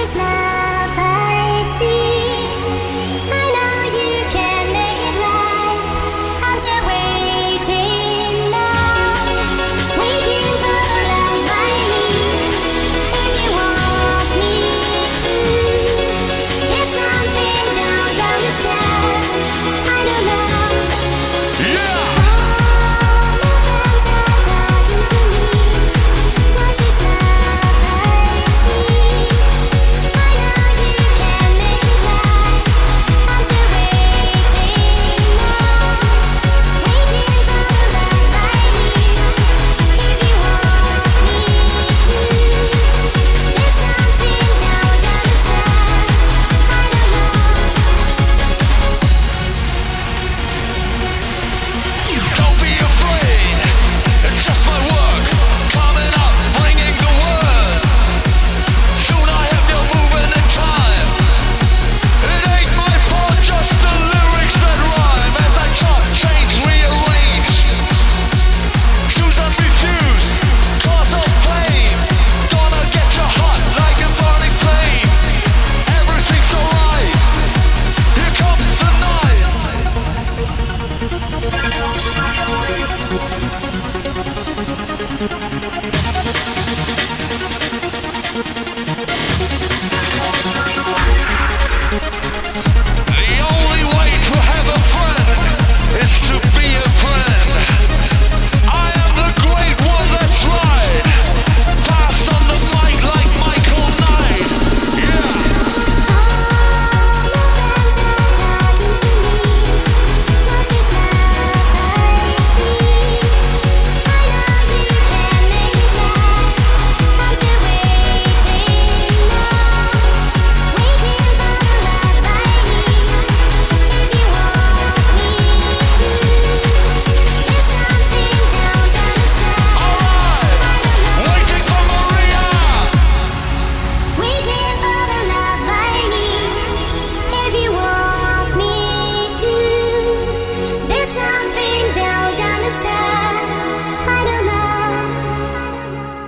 It's love.